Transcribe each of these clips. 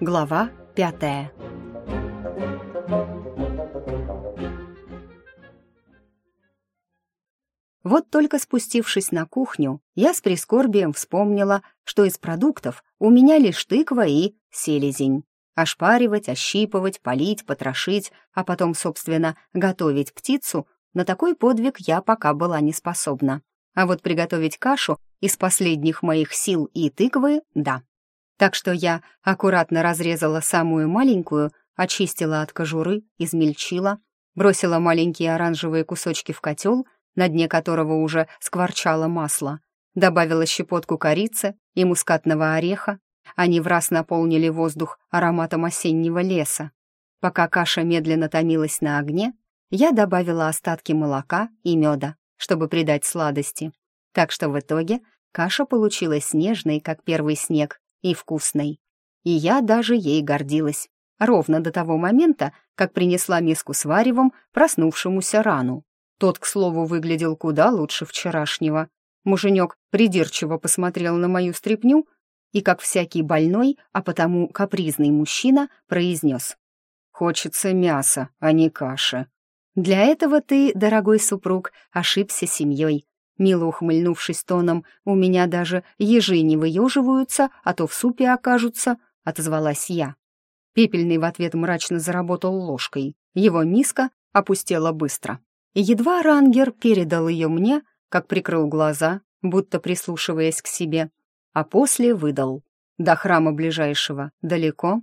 Глава пятая Вот только спустившись на кухню, я с прискорбием вспомнила, что из продуктов у меня лишь тыква и селезень. Ошпаривать, ощипывать, полить, потрошить, а потом, собственно, готовить птицу, на такой подвиг я пока была не способна. А вот приготовить кашу из последних моих сил и тыквы — да. Так что я аккуратно разрезала самую маленькую, очистила от кожуры, измельчила, бросила маленькие оранжевые кусочки в котел, на дне которого уже скворчало масло, добавила щепотку корицы и мускатного ореха, они в раз наполнили воздух ароматом осеннего леса. Пока каша медленно томилась на огне, я добавила остатки молока и меда, чтобы придать сладости. Так что в итоге каша получилась нежной, как первый снег, и вкусной. И я даже ей гордилась. Ровно до того момента, как принесла миску с варевом проснувшемуся рану. Тот, к слову, выглядел куда лучше вчерашнего. Муженек придирчиво посмотрел на мою стряпню и, как всякий больной, а потому капризный мужчина, произнес. «Хочется мяса, а не каши». «Для этого ты, дорогой супруг, ошибся семьей», Мило ухмыльнувшись тоном, «У меня даже ежи не выеживаются, а то в супе окажутся», — отозвалась я. Пепельный в ответ мрачно заработал ложкой. Его миска опустела быстро. Едва рангер передал ее мне, как прикрыл глаза, будто прислушиваясь к себе, а после выдал. «До храма ближайшего далеко?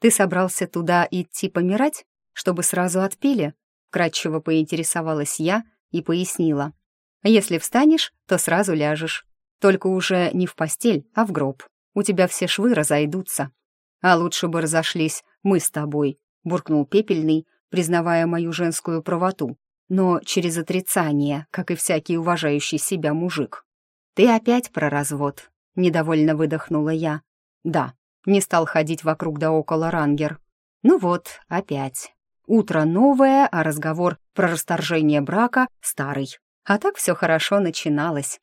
Ты собрался туда идти помирать, чтобы сразу отпили?» Кратчево поинтересовалась я и пояснила. «Если встанешь, то сразу ляжешь. Только уже не в постель, а в гроб. У тебя все швы разойдутся. А лучше бы разошлись мы с тобой», — буркнул Пепельный, признавая мою женскую правоту, но через отрицание, как и всякий уважающий себя мужик. «Ты опять про развод», — недовольно выдохнула я. «Да», — не стал ходить вокруг да около рангер. «Ну вот, опять. Утро новое, а разговор про расторжение брака старый. А так все хорошо начиналось.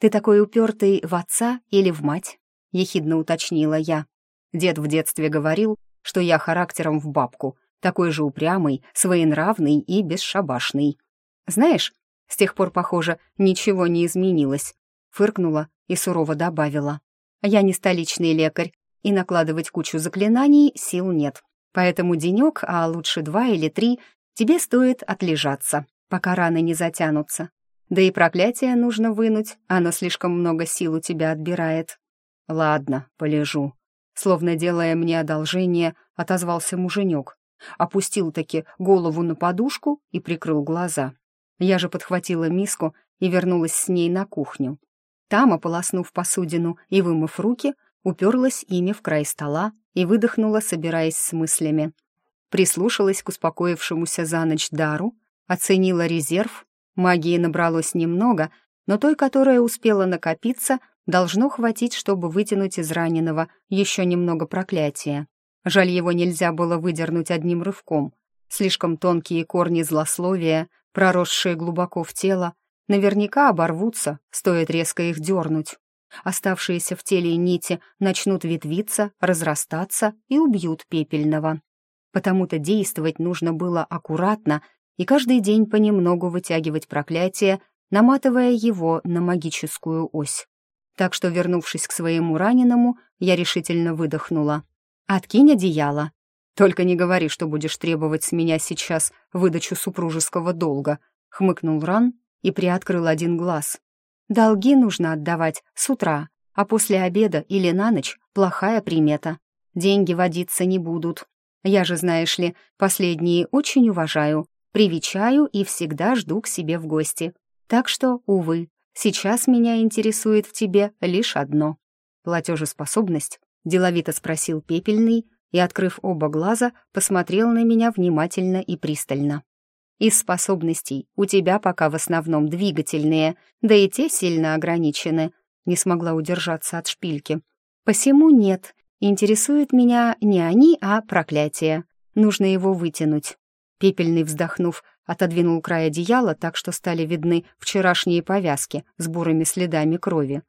Ты такой упертый в отца или в мать?» — ехидно уточнила я. Дед в детстве говорил, что я характером в бабку, такой же упрямый, своенравный и бесшабашный. Знаешь, с тех пор, похоже, ничего не изменилось. Фыркнула и сурово добавила. Я не столичный лекарь, и накладывать кучу заклинаний сил нет. Поэтому денек, а лучше два или три, тебе стоит отлежаться, пока раны не затянутся. Да и проклятие нужно вынуть, оно слишком много сил у тебя отбирает. Ладно, полежу. Словно делая мне одолжение, отозвался муженек. Опустил таки голову на подушку и прикрыл глаза. Я же подхватила миску и вернулась с ней на кухню. Там, ополоснув посудину и вымыв руки, уперлась ими в край стола и выдохнула, собираясь с мыслями. Прислушалась к успокоившемуся за ночь дару, оценила резерв. Магии набралось немного, но той, которая успела накопиться, должно хватить, чтобы вытянуть из раненого еще немного проклятия. Жаль, его нельзя было выдернуть одним рывком. Слишком тонкие корни злословия, проросшие глубоко в тело, наверняка оборвутся, стоит резко их дернуть. Оставшиеся в теле нити начнут ветвиться, разрастаться и убьют пепельного. Потому-то действовать нужно было аккуратно и каждый день понемногу вытягивать проклятие, наматывая его на магическую ось. Так что, вернувшись к своему раненому, я решительно выдохнула. «Откинь одеяло. Только не говори, что будешь требовать с меня сейчас выдачу супружеского долга», — хмыкнул Ран и приоткрыл один глаз. Долги нужно отдавать с утра, а после обеда или на ночь плохая примета. Деньги водиться не будут. Я же, знаешь ли, последние очень уважаю, привечаю и всегда жду к себе в гости. Так что, увы, сейчас меня интересует в тебе лишь одно. Платежеспособность, деловито спросил Пепельный и, открыв оба глаза, посмотрел на меня внимательно и пристально. Из способностей у тебя пока в основном двигательные, да и те сильно ограничены. Не смогла удержаться от шпильки. Посему нет. Интересует меня не они, а проклятие. Нужно его вытянуть. Пепельный, вздохнув, отодвинул край одеяла так, что стали видны вчерашние повязки с бурыми следами крови.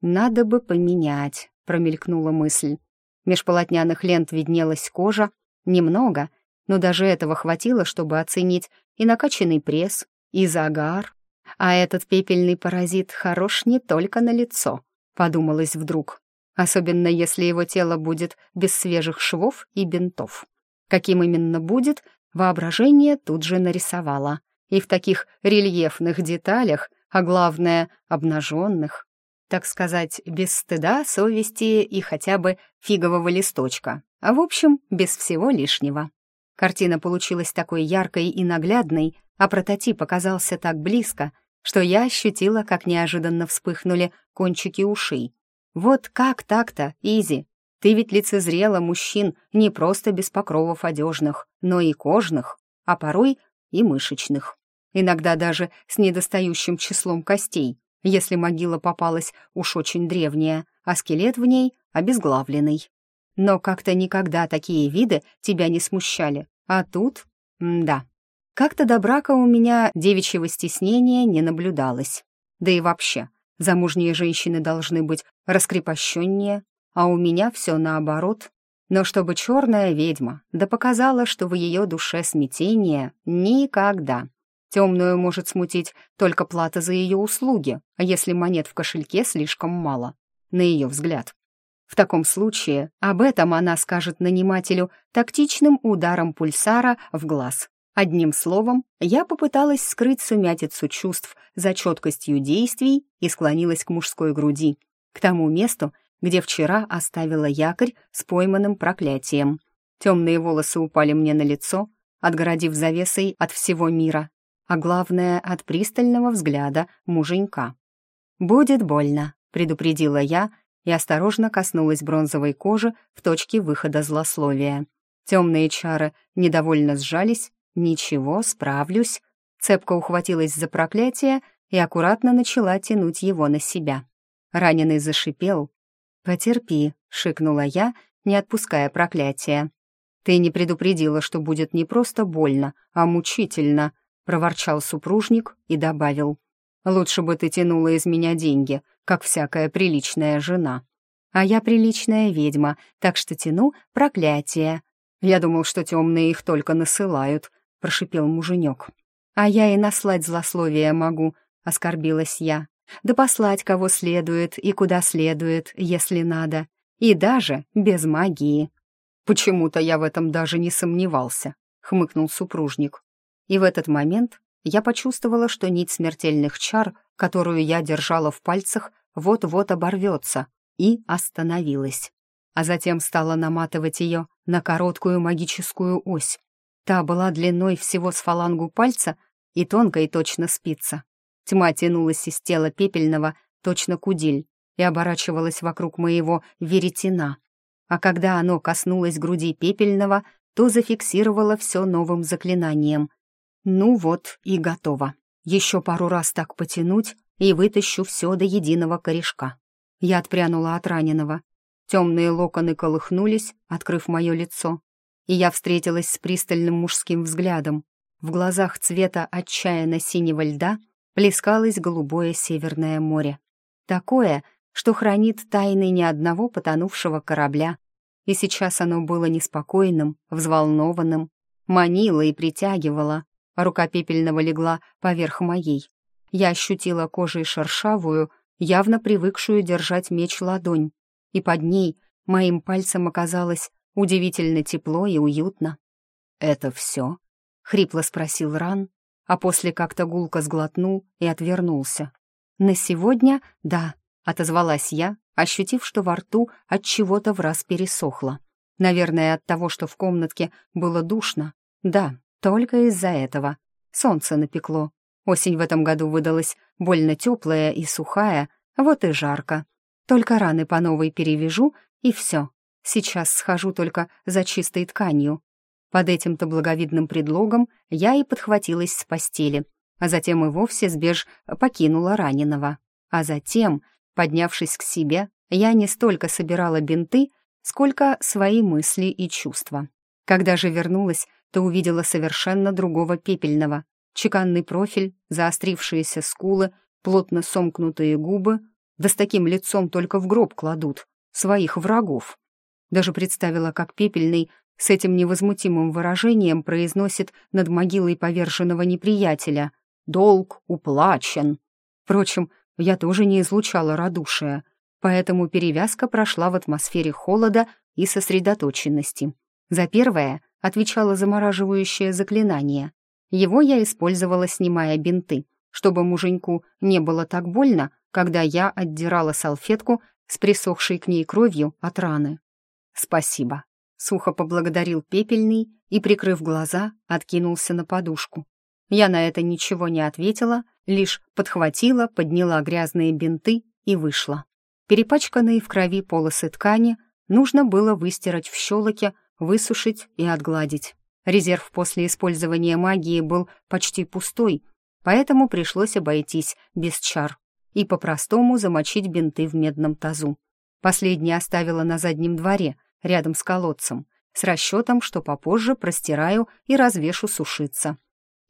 «Надо бы поменять», — промелькнула мысль. Меж полотняных лент виднелась кожа, немного, но даже этого хватило, чтобы оценить и накачанный пресс, и загар. А этот пепельный паразит хорош не только на лицо, подумалось вдруг, особенно если его тело будет без свежих швов и бинтов. Каким именно будет, воображение тут же нарисовало. И в таких рельефных деталях, а главное, обнаженных, так сказать, без стыда, совести и хотя бы фигового листочка, а в общем, без всего лишнего. Картина получилась такой яркой и наглядной, а прототип оказался так близко, что я ощутила, как неожиданно вспыхнули кончики ушей. Вот как так-то, Изи? Ты ведь лицезрела мужчин не просто без покровов одежных, но и кожных, а порой и мышечных. Иногда даже с недостающим числом костей, если могила попалась уж очень древняя, а скелет в ней обезглавленный. Но как-то никогда такие виды тебя не смущали. А тут... да. Как-то до брака у меня девичьего стеснения не наблюдалось. Да и вообще, замужние женщины должны быть раскрепощеннее, а у меня все наоборот. Но чтобы черная ведьма да показала, что в ее душе смятение, никогда. Темную может смутить только плата за ее услуги, а если монет в кошельке слишком мало, на ее взгляд. В таком случае об этом она скажет нанимателю тактичным ударом пульсара в глаз. Одним словом, я попыталась скрыть сумятицу чувств за четкостью действий и склонилась к мужской груди, к тому месту, где вчера оставила якорь с пойманным проклятием. Темные волосы упали мне на лицо, отгородив завесой от всего мира, а главное, от пристального взгляда муженька. «Будет больно», — предупредила я и осторожно коснулась бронзовой кожи в точке выхода злословия. Темные чары недовольно сжались. «Ничего, справлюсь». Цепко ухватилась за проклятие и аккуратно начала тянуть его на себя. Раненый зашипел. «Потерпи», — шикнула я, не отпуская проклятия. «Ты не предупредила, что будет не просто больно, а мучительно», — проворчал супружник и добавил. «Лучше бы ты тянула из меня деньги, как всякая приличная жена. А я приличная ведьма, так что тяну проклятие. Я думал, что темные их только насылают», — прошипел муженек. «А я и наслать злословие могу», — оскорбилась я. «Да послать кого следует и куда следует, если надо. И даже без магии». «Почему-то я в этом даже не сомневался», — хмыкнул супружник. И в этот момент я почувствовала, что нить смертельных чар, которую я держала в пальцах, вот-вот оборвется, и остановилась. А затем стала наматывать ее на короткую магическую ось. Та была длиной всего с фалангу пальца и тонкой точно спица. Тьма тянулась из тела пепельного, точно кудель, и оборачивалась вокруг моего веретена. А когда оно коснулось груди пепельного, то зафиксировало все новым заклинанием — ну вот и готово. Еще пару раз так потянуть, и вытащу все до единого корешка. Я отпрянула от раненого. Темные локоны колыхнулись, открыв мое лицо. И я встретилась с пристальным мужским взглядом. В глазах цвета отчаянно синего льда плескалось голубое северное море. Такое, что хранит тайны ни одного потонувшего корабля. И сейчас оно было неспокойным, взволнованным, манило и притягивало, Рука пепельного легла поверх моей. Я ощутила кожей шершавую, явно привыкшую держать меч ладонь, и под ней моим пальцем оказалось удивительно тепло и уютно. «Это все?» — хрипло спросил Ран, а после как-то гулко сглотнул и отвернулся. «На сегодня — да», — отозвалась я, ощутив, что во рту от чего-то в раз пересохло. Наверное, от того, что в комнатке было душно. Да, только из-за этого. Солнце напекло. Осень в этом году выдалась больно теплая и сухая, вот и жарко. Только раны по новой перевяжу, и все. Сейчас схожу только за чистой тканью. Под этим-то благовидным предлогом я и подхватилась с постели, а затем и вовсе сбеж покинула раненого. А затем, поднявшись к себе, я не столько собирала бинты, сколько свои мысли и чувства. Когда же вернулась, то увидела совершенно другого пепельного. Чеканный профиль, заострившиеся скулы, плотно сомкнутые губы, да с таким лицом только в гроб кладут, своих врагов. Даже представила, как пепельный с этим невозмутимым выражением произносит над могилой поверженного неприятеля «Долг уплачен». Впрочем, я тоже не излучала радушия, поэтому перевязка прошла в атмосфере холода и сосредоточенности. За первое отвечало замораживающее заклинание. Его я использовала, снимая бинты, чтобы муженьку не было так больно, когда я отдирала салфетку с присохшей к ней кровью от раны. «Спасибо», — сухо поблагодарил пепельный и, прикрыв глаза, откинулся на подушку. Я на это ничего не ответила, лишь подхватила, подняла грязные бинты и вышла. Перепачканные в крови полосы ткани нужно было выстирать в щелоке, высушить и отгладить. Резерв после использования магии был почти пустой, поэтому пришлось обойтись без чар и по-простому замочить бинты в медном тазу. Последний оставила на заднем дворе, рядом с колодцем, с расчетом, что попозже простираю и развешу сушиться.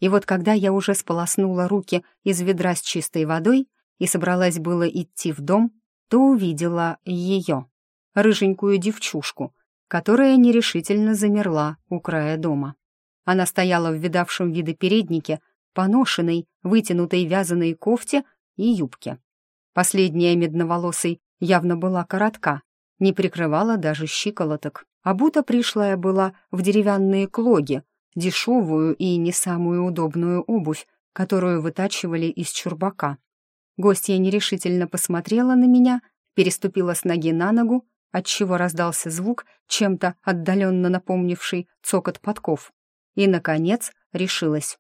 И вот когда я уже сполоснула руки из ведра с чистой водой и собралась было идти в дом, то увидела ее, рыженькую девчушку, которая нерешительно замерла у края дома. Она стояла в видавшем виды переднике, поношенной, вытянутой вязаной кофте и юбке. Последняя медноволосой явно была коротка, не прикрывала даже щиколоток, а будто пришлая была в деревянные клоги, дешевую и не самую удобную обувь, которую вытачивали из чурбака. Гостья нерешительно посмотрела на меня, переступила с ноги на ногу, отчего раздался звук, чем-то отдаленно напомнивший цокот подков. И, наконец, решилась.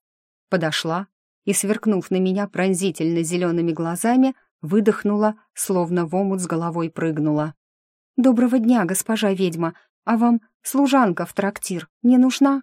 Подошла и, сверкнув на меня пронзительно зелеными глазами, выдохнула, словно в омут с головой прыгнула. «Доброго дня, госпожа ведьма, а вам служанка в трактир не нужна?»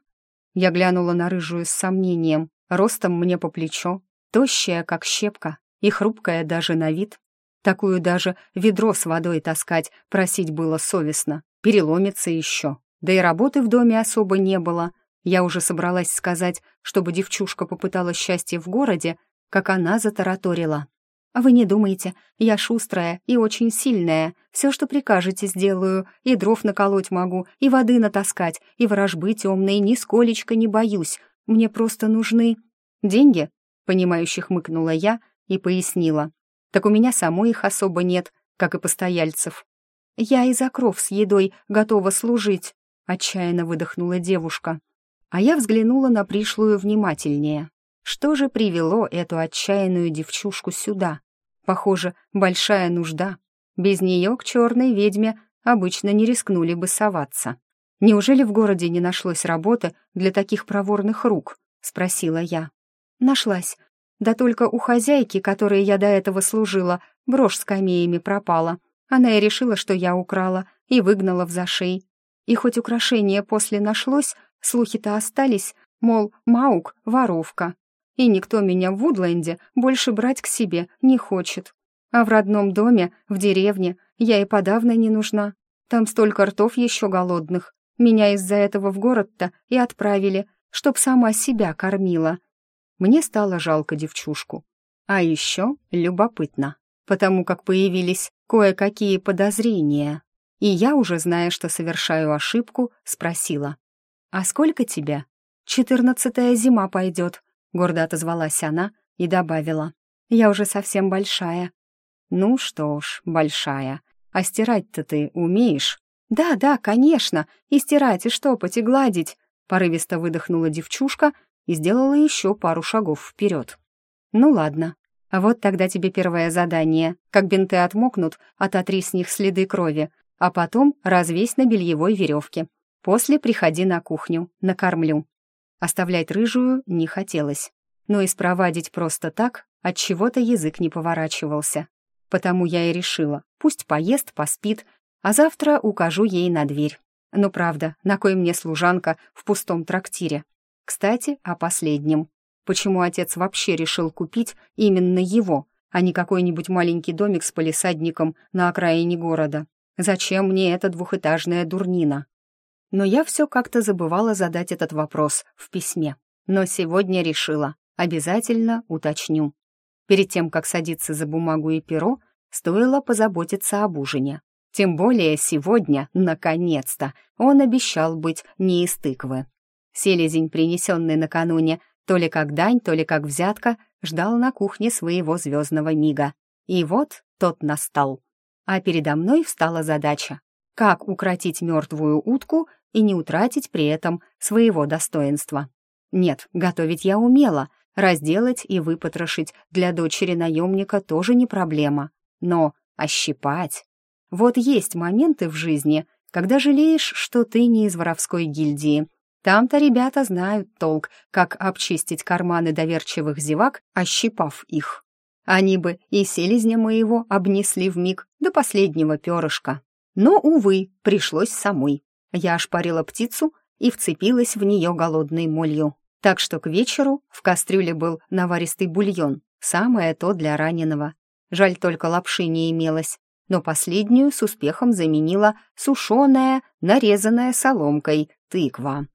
Я глянула на рыжую с сомнением, ростом мне по плечо, тощая, как щепка, и хрупкая даже на вид. Такую даже ведро с водой таскать просить было совестно, переломится еще. Да и работы в доме особо не было. Я уже собралась сказать, чтобы девчушка попыталась счастье в городе, как она затараторила. «А вы не думайте, я шустрая и очень сильная. Все, что прикажете, сделаю. И дров наколоть могу, и воды натаскать, и ворожбы темные, нисколечко не боюсь. Мне просто нужны...» «Деньги?» — понимающе хмыкнула я и пояснила. «Так у меня самой их особо нет, как и постояльцев». «Я из окров с едой готова служить», — отчаянно выдохнула девушка. А я взглянула на пришлую внимательнее. Что же привело эту отчаянную девчушку сюда? Похоже, большая нужда. Без нее к черной ведьме обычно не рискнули бы соваться. «Неужели в городе не нашлось работы для таких проворных рук?» — спросила я. «Нашлась. Да только у хозяйки, которой я до этого служила, брошь с камеями пропала. Она и решила, что я украла, и выгнала в зашей. И хоть украшение после нашлось, слухи-то остались, мол, Маук — воровка и никто меня в Вудленде больше брать к себе не хочет. А в родном доме, в деревне, я и подавно не нужна. Там столько ртов еще голодных. Меня из-за этого в город-то и отправили, чтоб сама себя кормила. Мне стало жалко девчушку. А еще любопытно, потому как появились кое-какие подозрения. И я, уже зная, что совершаю ошибку, спросила. «А сколько тебя?» «Четырнадцатая зима пойдет», Гордо отозвалась она и добавила. «Я уже совсем большая». «Ну что ж, большая. А стирать-то ты умеешь?» «Да, да, конечно. И стирать, и штопать, и гладить». Порывисто выдохнула девчушка и сделала еще пару шагов вперед. «Ну ладно. А вот тогда тебе первое задание. Как бинты отмокнут, ототри с них следы крови, а потом развесь на бельевой веревке. После приходи на кухню, накормлю. Оставлять рыжую не хотелось, но и спровадить просто так от чего-то язык не поворачивался. Потому я и решила, пусть поест, поспит, а завтра укажу ей на дверь. Но правда, на кой мне служанка в пустом трактире? Кстати, о последнем. Почему отец вообще решил купить именно его, а не какой-нибудь маленький домик с полисадником на окраине города? Зачем мне эта двухэтажная дурнина? Но я все как-то забывала задать этот вопрос в письме. Но сегодня решила, обязательно уточню. Перед тем, как садиться за бумагу и перо, стоило позаботиться об ужине. Тем более сегодня, наконец-то, он обещал быть не из тыквы. Селезень, принесенный накануне, то ли как дань, то ли как взятка, ждал на кухне своего звездного мига. И вот тот настал. А передо мной встала задача. Как укротить мертвую утку и не утратить при этом своего достоинства? Нет, готовить я умела, разделать и выпотрошить для дочери наемника тоже не проблема. Но ощипать... Вот есть моменты в жизни, когда жалеешь, что ты не из воровской гильдии. Там-то ребята знают толк, как обчистить карманы доверчивых зевак, ощипав их. Они бы и селезня моего обнесли в миг до последнего перышка. Но, увы, пришлось самой. Я ошпарила птицу и вцепилась в нее голодной молью. Так что к вечеру в кастрюле был наваристый бульон, самое то для раненого. Жаль, только лапши не имелось, но последнюю с успехом заменила сушеная, нарезанная соломкой, тыква.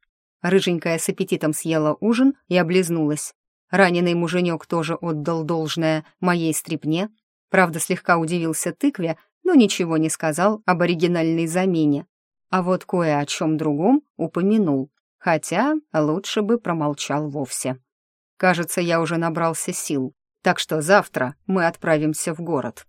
Рыженькая с аппетитом съела ужин и облизнулась. Раненый муженек тоже отдал должное моей стрипне, правда, слегка удивился тыкве, но ничего не сказал об оригинальной замене. А вот кое о чем другом упомянул хотя лучше бы промолчал вовсе. Кажется, я уже набрался сил, так что завтра мы отправимся в город.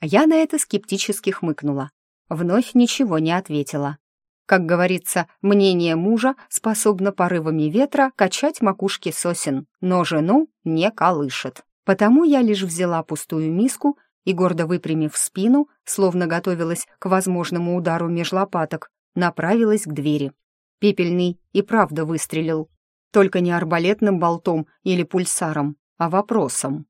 Я на это скептически хмыкнула. Вновь ничего не ответила. Как говорится, мнение мужа способно порывами ветра качать макушки сосен, но жену не колышет. Потому я лишь взяла пустую миску и, гордо выпрямив спину, словно готовилась к возможному удару меж лопаток, направилась к двери. Пепельный и правда выстрелил. Только не арбалетным болтом или пульсаром, а вопросом.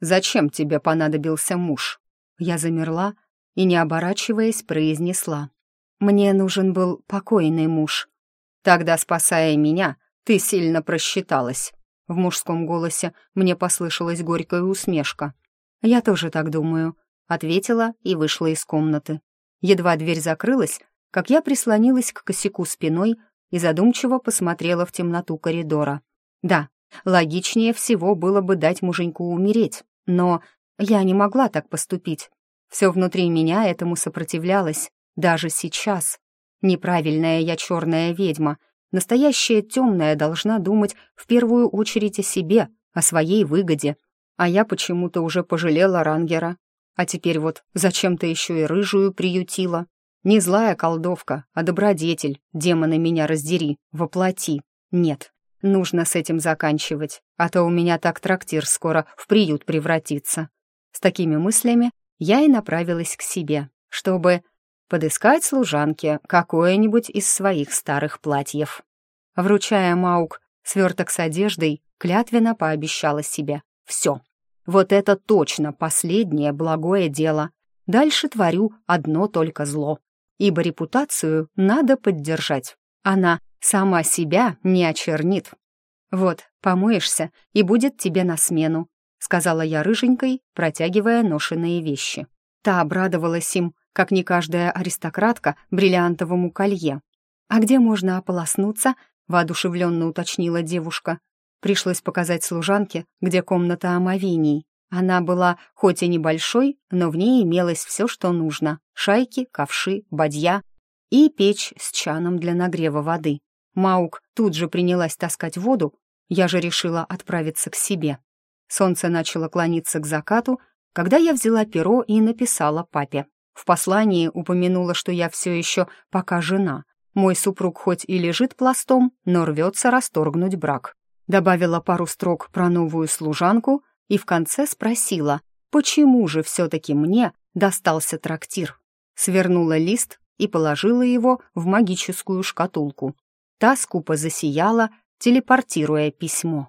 «Зачем тебе понадобился муж?» Я замерла и, не оборачиваясь, произнесла. «Мне нужен был покойный муж. Тогда, спасая меня, ты сильно просчиталась». В мужском голосе мне послышалась горькая усмешка. «Я тоже так думаю», — ответила и вышла из комнаты. Едва дверь закрылась, как я прислонилась к косяку спиной и задумчиво посмотрела в темноту коридора. Да, логичнее всего было бы дать муженьку умереть, но я не могла так поступить. Все внутри меня этому сопротивлялось, даже сейчас. Неправильная я черная ведьма, настоящая темная должна думать в первую очередь о себе, о своей выгоде. А я почему-то уже пожалела Рангера. А теперь вот зачем-то еще и рыжую приютила. Не злая колдовка, а добродетель, демоны меня раздери, воплоти. Нет, нужно с этим заканчивать, а то у меня так трактир скоро в приют превратится. С такими мыслями я и направилась к себе, чтобы подыскать служанке какое-нибудь из своих старых платьев. Вручая Маук сверток с одеждой, клятвенно пообещала себе «Все, вот это точно последнее благое дело. Дальше творю одно только зло ибо репутацию надо поддержать. Она сама себя не очернит. «Вот, помоешься, и будет тебе на смену», — сказала я рыженькой, протягивая ношенные вещи. Та обрадовалась им, как не каждая аристократка, бриллиантовому колье. «А где можно ополоснуться?» — воодушевленно уточнила девушка. Пришлось показать служанке, где комната омовений. Она была хоть и небольшой, но в ней имелось все, что нужно. Шайки, ковши, бадья и печь с чаном для нагрева воды. Маук тут же принялась таскать воду, я же решила отправиться к себе. Солнце начало клониться к закату, когда я взяла перо и написала папе. В послании упомянула, что я все еще пока жена. Мой супруг хоть и лежит пластом, но рвется расторгнуть брак. Добавила пару строк про новую служанку — и в конце спросила, почему же все-таки мне достался трактир. Свернула лист и положила его в магическую шкатулку. Та скупо засияла, телепортируя письмо.